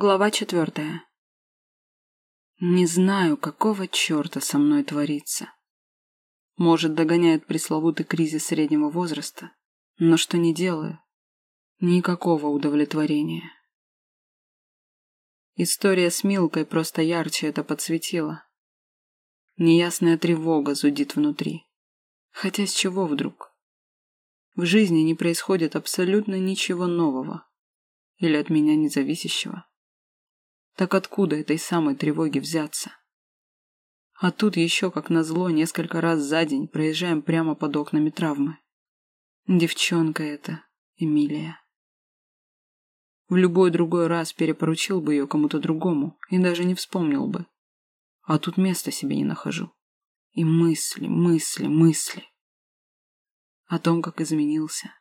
Глава четвертая. Не знаю, какого черта со мной творится. Может, догоняет пресловутый кризис среднего возраста, но что не делаю, никакого удовлетворения. История с Милкой просто ярче это подсветила. Неясная тревога зудит внутри. Хотя с чего вдруг? В жизни не происходит абсолютно ничего нового или от меня независящего. Так откуда этой самой тревоги взяться? А тут еще, как назло, несколько раз за день проезжаем прямо под окнами травмы. Девчонка эта, Эмилия. В любой другой раз перепоручил бы ее кому-то другому и даже не вспомнил бы. А тут места себе не нахожу. И мысли, мысли, мысли. О том, как изменился.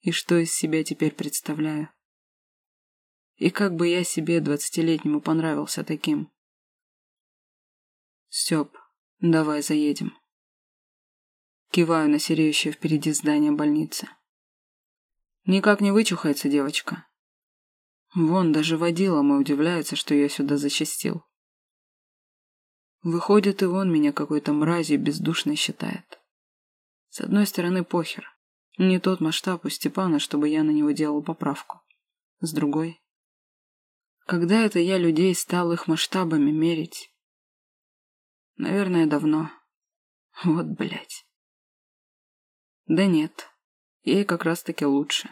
И что из себя теперь представляю. И как бы я себе двадцатилетнему понравился таким. Степ, давай заедем. Киваю на сереющее впереди здание больницы. Никак не вычухается девочка. Вон, даже водила мой удивляется, что я сюда зачастил. Выходит, и он меня какой-то мразью бездушной считает. С одной стороны, похер. Не тот масштаб у Степана, чтобы я на него делал поправку. С другой, когда это я людей стал их масштабами мерить? Наверное, давно. Вот, блядь. Да нет, ей как раз-таки лучше.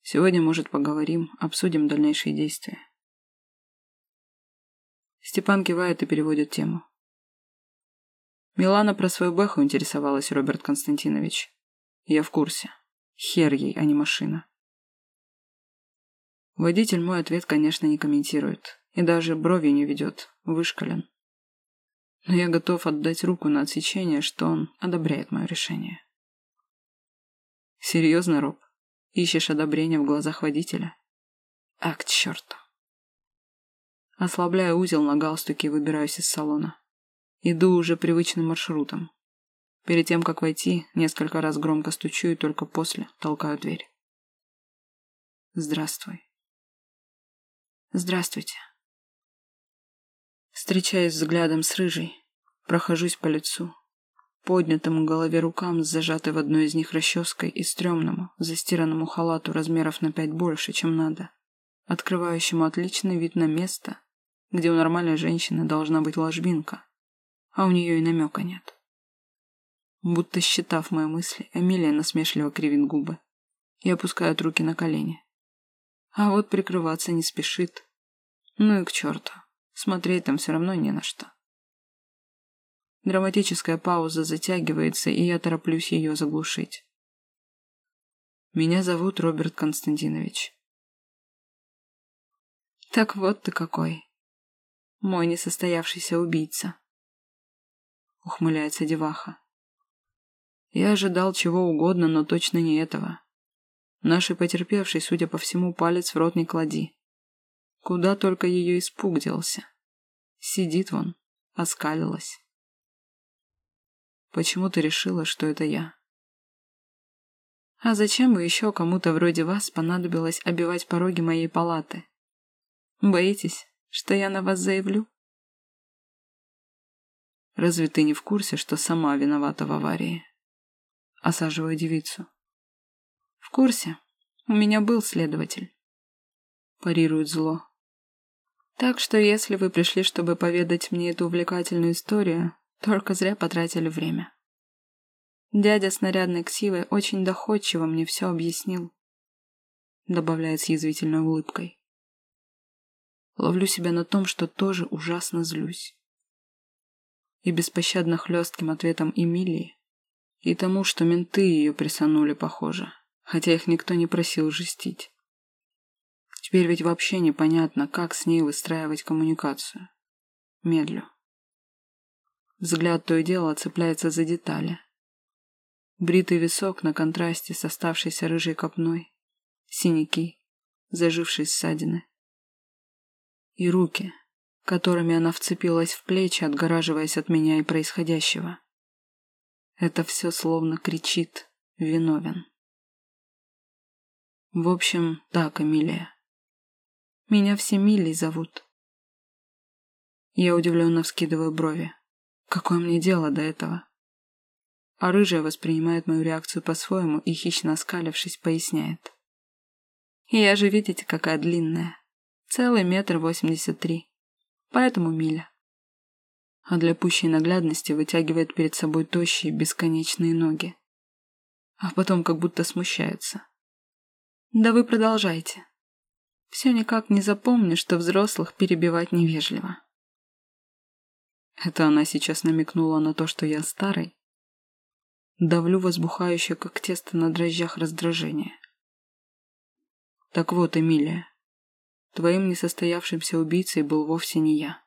Сегодня, может, поговорим, обсудим дальнейшие действия. Степан кивает и переводит тему. Милана про свою бэху интересовалась, Роберт Константинович. Я в курсе. Хер ей, а не машина. Водитель мой ответ, конечно, не комментирует. И даже брови не ведет. Вышкален. Но я готов отдать руку на отсечение, что он одобряет мое решение. Серьезно, Роб? Ищешь одобрения в глазах водителя? А, к черту. Ослабляю узел на галстуке выбираюсь из салона. Иду уже привычным маршрутом. Перед тем, как войти, несколько раз громко стучу и только после толкаю дверь. Здравствуй. Здравствуйте. Встречаюсь взглядом с рыжей, прохожусь по лицу, поднятому голове рукам с зажатой в одной из них расческой и стрёмному, застиранному халату размеров на пять больше, чем надо, открывающему отличный вид на место, где у нормальной женщины должна быть ложбинка, а у нее и намека нет. Будто считав мои мысли, Эмилия насмешливо кривит губы и опускает руки на колени. А вот прикрываться не спешит. Ну и к черту. Смотреть там все равно не на что. Драматическая пауза затягивается, и я тороплюсь ее заглушить. Меня зовут Роберт Константинович. Так вот ты какой. Мой несостоявшийся убийца. Ухмыляется деваха. Я ожидал чего угодно, но точно не этого. Нашей потерпевшей, судя по всему, палец в рот не клади. Куда только ее испуг делся. Сидит вон, оскалилась. Почему ты решила, что это я? А зачем бы еще кому-то вроде вас понадобилось обивать пороги моей палаты? Боитесь, что я на вас заявлю? Разве ты не в курсе, что сама виновата в аварии? Осаживаю девицу. Курсе. У меня был следователь. Парирует зло. Так что если вы пришли, чтобы поведать мне эту увлекательную историю, только зря потратили время. Дядя с нарядной ксивой очень доходчиво мне все объяснил. Добавляет с язвительной улыбкой. Ловлю себя на том, что тоже ужасно злюсь. И беспощадно хлестким ответом Эмилии, и тому, что менты ее присанули, похоже хотя их никто не просил жестить. Теперь ведь вообще непонятно, как с ней выстраивать коммуникацию. Медлю. Взгляд то и дело цепляется за детали. Бритый висок на контрасте с оставшейся рыжей копной, синяки, зажившие ссадины. И руки, которыми она вцепилась в плечи, отгораживаясь от меня и происходящего. Это все словно кричит «виновен». В общем, так, Эмилия. Меня все Милей зовут. Я удивленно вскидываю брови. Какое мне дело до этого? А рыжая воспринимает мою реакцию по-своему и, хищно оскалившись, поясняет. Я же, видите, какая длинная. Целый метр восемьдесят три. Поэтому миля. А для пущей наглядности вытягивает перед собой тощие бесконечные ноги. А потом как будто смущается. Да вы продолжайте. Все никак не запомню, что взрослых перебивать невежливо. Это она сейчас намекнула на то, что я старый. Давлю возбухающее, как тесто на дрожжах, раздражение. Так вот, Эмилия, твоим несостоявшимся убийцей был вовсе не я.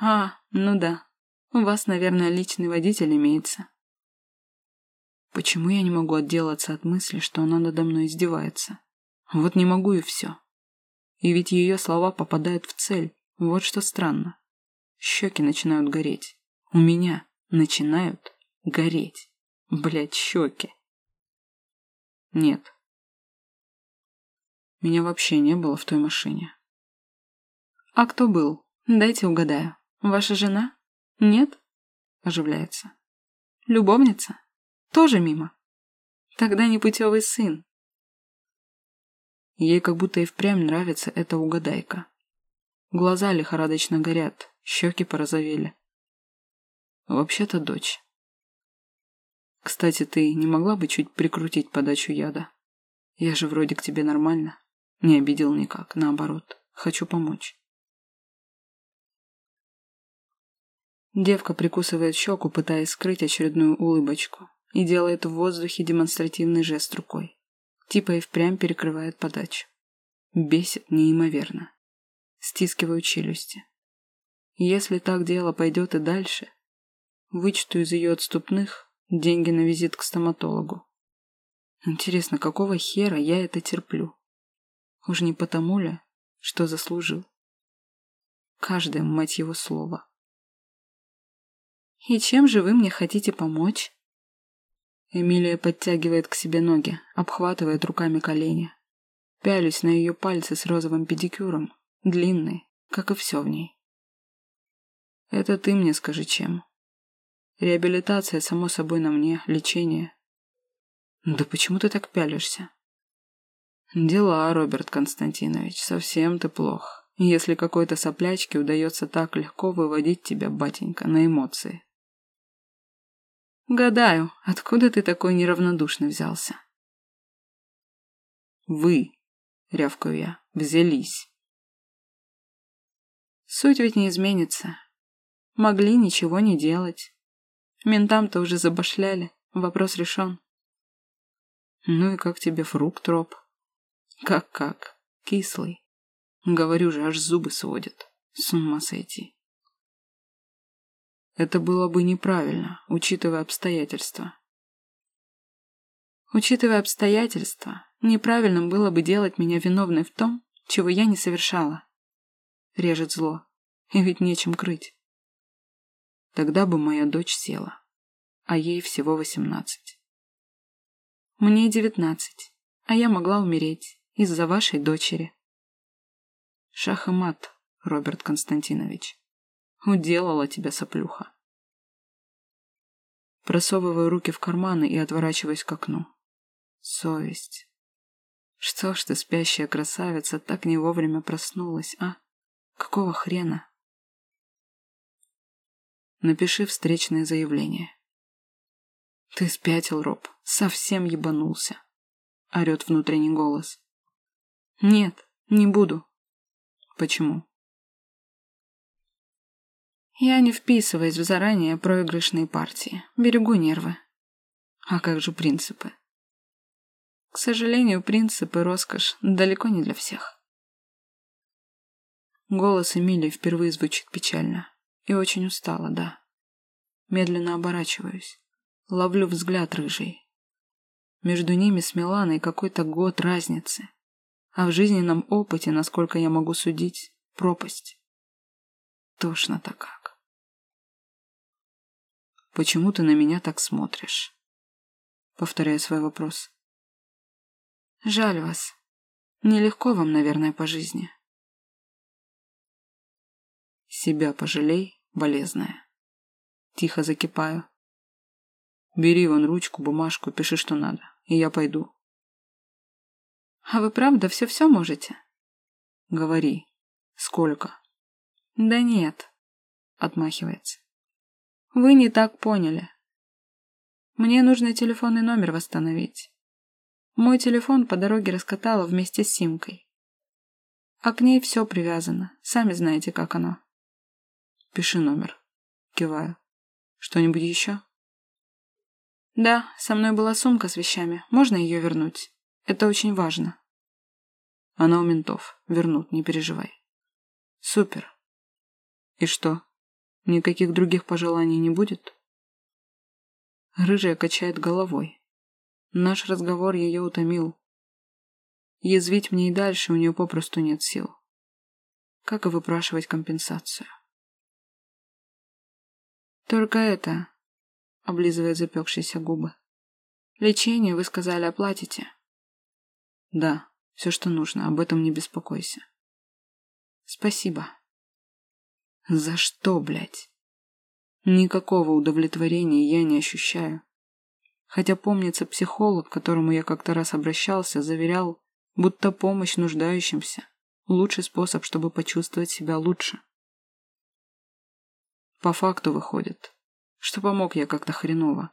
А, ну да. У вас, наверное, личный водитель имеется. Почему я не могу отделаться от мысли, что она надо мной издевается? Вот не могу и все. И ведь ее слова попадают в цель. Вот что странно. Щеки начинают гореть. У меня начинают гореть. Блять, щеки. Нет. Меня вообще не было в той машине. А кто был? Дайте угадаю. Ваша жена? Нет? Оживляется. Любовница? Тоже мимо? Тогда непутевый сын. Ей как будто и впрямь нравится эта угадайка. Глаза лихорадочно горят, щеки порозовели. Вообще-то дочь. Кстати, ты не могла бы чуть прикрутить подачу яда? Я же вроде к тебе нормально. Не обидел никак, наоборот. Хочу помочь. Девка прикусывает щеку, пытаясь скрыть очередную улыбочку, и делает в воздухе демонстративный жест рукой. Типа и впрямь перекрывает подачу. Бесит неимоверно. Стискиваю челюсти. Если так дело пойдет и дальше, вычту из ее отступных деньги на визит к стоматологу. Интересно, какого хера я это терплю? Уж не потому ли, что заслужил? Каждое, мать его, слово. «И чем же вы мне хотите помочь?» Эмилия подтягивает к себе ноги, обхватывает руками колени. Пялюсь на ее пальцы с розовым педикюром, длинные, как и все в ней. Это ты мне скажи, чем. Реабилитация, само собой, на мне, лечение. Да почему ты так пялишься? Дела, Роберт Константинович, совсем ты плох, если какой-то соплячке удается так легко выводить тебя, батенька, на эмоции. Гадаю, откуда ты такой неравнодушный взялся? Вы, рявкаю я, взялись. Суть ведь не изменится. Могли ничего не делать. Ментам-то уже забашляли, вопрос решен. Ну и как тебе фрукт, Роб? Как-как? Кислый. Говорю же, аж зубы сводят. С ума сойти. Это было бы неправильно, учитывая обстоятельства. Учитывая обстоятельства, неправильным было бы делать меня виновной в том, чего я не совершала. Режет зло. И ведь нечем крыть. Тогда бы моя дочь села. А ей всего восемнадцать. Мне девятнадцать, а я могла умереть из-за вашей дочери. Шах и мат, Роберт Константинович. Уделала тебя соплюха. Просовываю руки в карманы и отворачиваюсь к окну. Совесть. Что ж ты, спящая красавица, так не вовремя проснулась, а? Какого хрена? Напиши встречное заявление. Ты спятил, Роб. Совсем ебанулся. Орет внутренний голос. Нет, не буду. Почему? Я не вписываюсь в заранее проигрышные партии. Берегу нервы. А как же принципы? К сожалению, принципы роскошь далеко не для всех. Голос Эмилии впервые звучит печально. И очень устала, да. Медленно оборачиваюсь. Ловлю взгляд рыжий. Между ними с Миланой какой-то год разницы. А в жизненном опыте, насколько я могу судить, пропасть. Тошно-то как. «Почему ты на меня так смотришь?» Повторяю свой вопрос. «Жаль вас. Нелегко вам, наверное, по жизни. Себя пожалей, болезная. Тихо закипаю. Бери вон ручку, бумажку, пиши, что надо, и я пойду. А вы правда все-все можете? Говори. Сколько? Да нет, отмахивается. Вы не так поняли. Мне нужно телефонный номер восстановить. Мой телефон по дороге раскатала вместе с симкой. А к ней все привязано. Сами знаете, как оно. Пиши номер. Киваю. Что-нибудь еще? Да, со мной была сумка с вещами. Можно ее вернуть? Это очень важно. Она у ментов. Вернут, не переживай. Супер. И что? Никаких других пожеланий не будет? Рыжая качает головой. Наш разговор ее утомил. Язвить мне и дальше у нее попросту нет сил. Как и выпрашивать компенсацию. Только это, облизывает запекшиеся губы. Лечение, вы сказали, оплатите? Да, все, что нужно, об этом не беспокойся. Спасибо. За что, блядь? Никакого удовлетворения я не ощущаю. Хотя, помнится, психолог, к которому я как-то раз обращался, заверял, будто помощь нуждающимся – лучший способ, чтобы почувствовать себя лучше. По факту выходит, что помог я как-то хреново.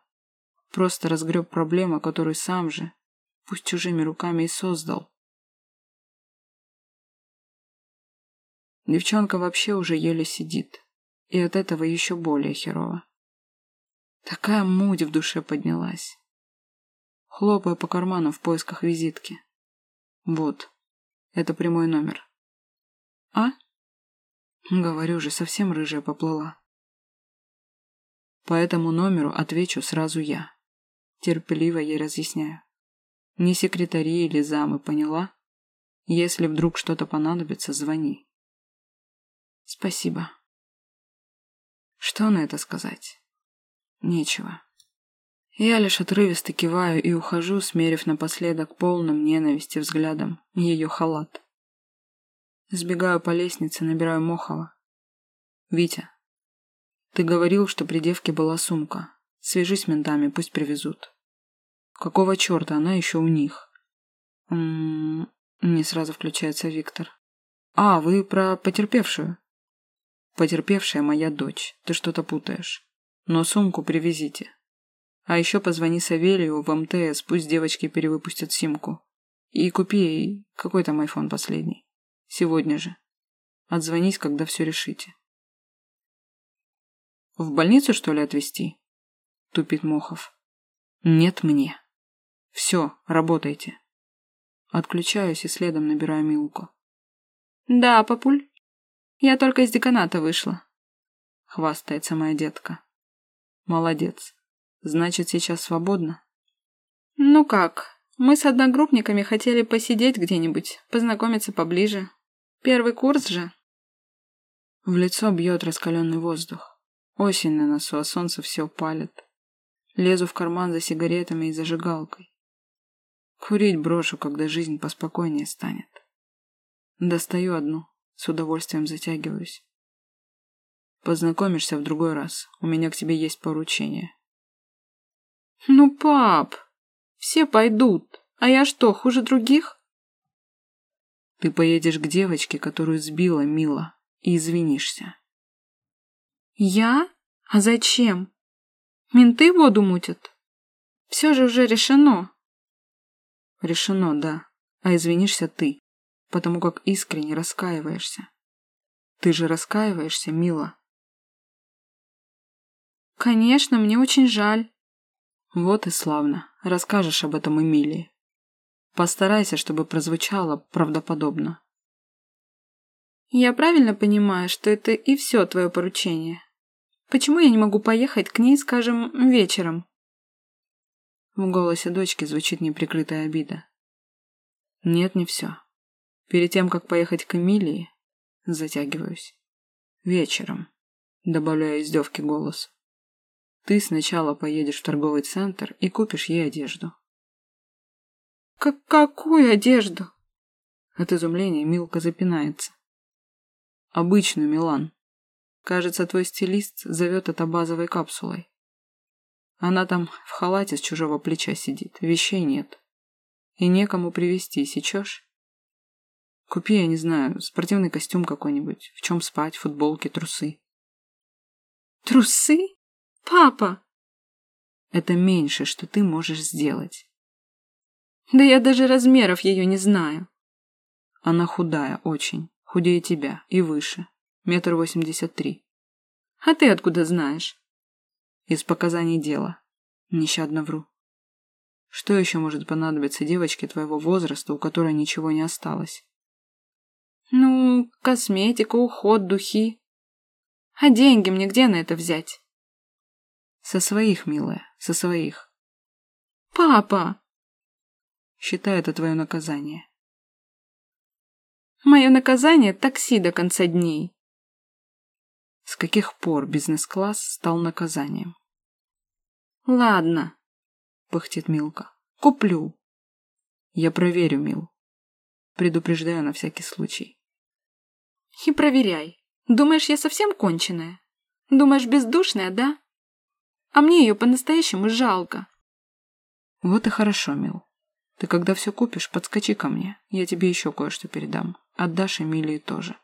Просто разгреб проблему, которую сам же, пусть чужими руками и создал. Девчонка вообще уже еле сидит, и от этого еще более херово. Такая муть в душе поднялась. Хлопая по карману в поисках визитки. Вот, это прямой номер. А? Говорю же, совсем рыжая поплыла. По этому номеру отвечу сразу я. Терпеливо ей разъясняю. Не секретари или замы, поняла? Если вдруг что-то понадобится, звони. Спасибо. Что на это сказать? Нечего. Я лишь отрывисто киваю и ухожу, смерив напоследок полным ненависти взглядом ее халат. Сбегаю по лестнице, набираю Мохова. «Витя, ты говорил, что при девке была сумка. Свяжись с ментами, пусть привезут. Какого черта она еще у них? М -м -м, не сразу включается Виктор. А, вы про потерпевшую? Потерпевшая моя дочь. Ты что-то путаешь. Но сумку привезите. А еще позвони Савелию в МТС, пусть девочки перевыпустят симку. И купи какой там айфон последний. Сегодня же. Отзвонись, когда все решите. В больницу, что ли, отвезти? Тупит Мохов. Нет мне. Все, работайте. Отключаюсь и следом набираю Милку. Да, папуль. Я только из деканата вышла. Хвастается моя детка. Молодец. Значит, сейчас свободно? Ну как, мы с одногруппниками хотели посидеть где-нибудь, познакомиться поближе. Первый курс же. В лицо бьет раскаленный воздух. Осень на носу, а солнце все палит. Лезу в карман за сигаретами и зажигалкой. Курить брошу, когда жизнь поспокойнее станет. Достаю одну, с удовольствием затягиваюсь. Познакомишься в другой раз. У меня к тебе есть поручение. Ну, пап, все пойдут. А я что, хуже других? Ты поедешь к девочке, которую сбила Мила, и извинишься. Я? А зачем? Менты воду мутят? Все же уже решено. Решено, да. А извинишься ты, потому как искренне раскаиваешься. Ты же раскаиваешься, мила. Конечно, мне очень жаль. Вот и славно. Расскажешь об этом Эмилии. Постарайся, чтобы прозвучало правдоподобно. Я правильно понимаю, что это и все твое поручение? Почему я не могу поехать к ней, скажем, вечером?» В голосе дочки звучит неприкрытая обида. «Нет, не все. Перед тем, как поехать к Эмилии, затягиваюсь. Вечером», добавляю издевки голос. «Ты сначала поедешь в торговый центр и купишь ей одежду». «Как какую одежду?» От изумления Милка запинается. «Обычную, Милан. Кажется, твой стилист зовет это базовой капсулой. Она там в халате с чужого плеча сидит, вещей нет. И некому привезти, сечешь? Купи, я не знаю, спортивный костюм какой-нибудь, в чем спать, футболки, трусы. Трусы? Папа! Это меньше, что ты можешь сделать. Да я даже размеров ее не знаю. Она худая, очень. Худее тебя. И выше. Метр восемьдесят три. А ты откуда знаешь? Из показаний дела. Нещадно вру. Что еще может понадобиться девочке твоего возраста, у которой ничего не осталось? Ну, косметика, уход, духи. А деньги мне где на это взять? Со своих, милая, со своих. Папа! Считай это твое наказание. Мое наказание – такси до конца дней. С каких пор бизнес-класс стал наказанием? Ладно, пыхтит Милка. Куплю. Я проверю, Мил. Предупреждаю на всякий случай. И проверяй. Думаешь, я совсем конченая? Думаешь, бездушная, да? А мне ее по-настоящему жалко. Вот и хорошо, Мил. Ты когда все купишь, подскочи ко мне. Я тебе еще кое-что передам. Отдашь Эмилии тоже.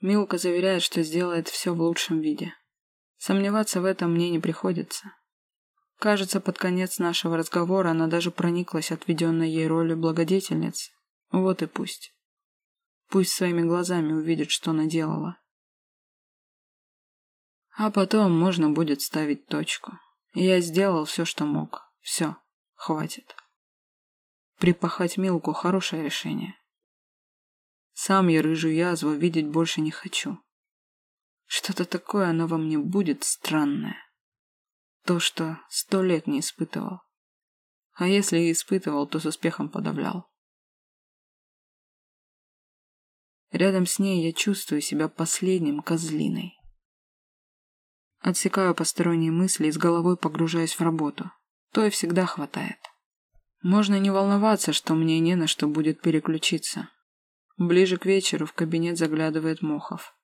Милка заверяет, что сделает все в лучшем виде. Сомневаться в этом мне не приходится. Кажется, под конец нашего разговора она даже прониклась отведенной ей роли благодетельницы. Вот и пусть. Пусть своими глазами увидит, что наделала. А потом можно будет ставить точку. Я сделал все, что мог. Все, хватит. Припахать Милку – хорошее решение. Сам я рыжую язву видеть больше не хочу. Что-то такое оно во мне будет странное. То, что сто лет не испытывал. А если и испытывал, то с успехом подавлял. Рядом с ней я чувствую себя последним козлиной. Отсекаю посторонние мысли и с головой погружаюсь в работу. То и всегда хватает. Можно не волноваться, что мне не на что будет переключиться. Ближе к вечеру в кабинет заглядывает Мохов.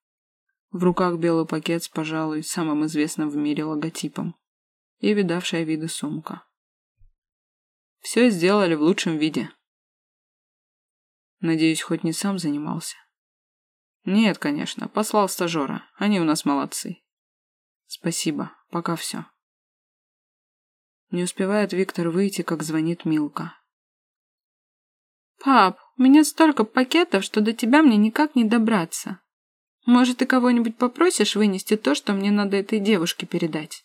В руках белый пакет с, пожалуй, самым известным в мире логотипом. И видавшая виды сумка. Все сделали в лучшем виде. Надеюсь, хоть не сам занимался. Нет, конечно, послал стажера. Они у нас молодцы. Спасибо, пока все. Не успевает Виктор выйти, как звонит Милка. «Пап, у меня столько пакетов, что до тебя мне никак не добраться. Может, ты кого-нибудь попросишь вынести то, что мне надо этой девушке передать?»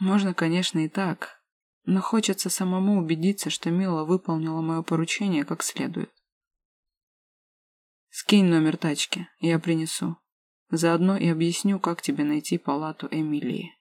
Можно, конечно, и так, но хочется самому убедиться, что Мила выполнила мое поручение как следует. Скинь номер тачки, я принесу. Заодно и объясню, как тебе найти палату Эмилии.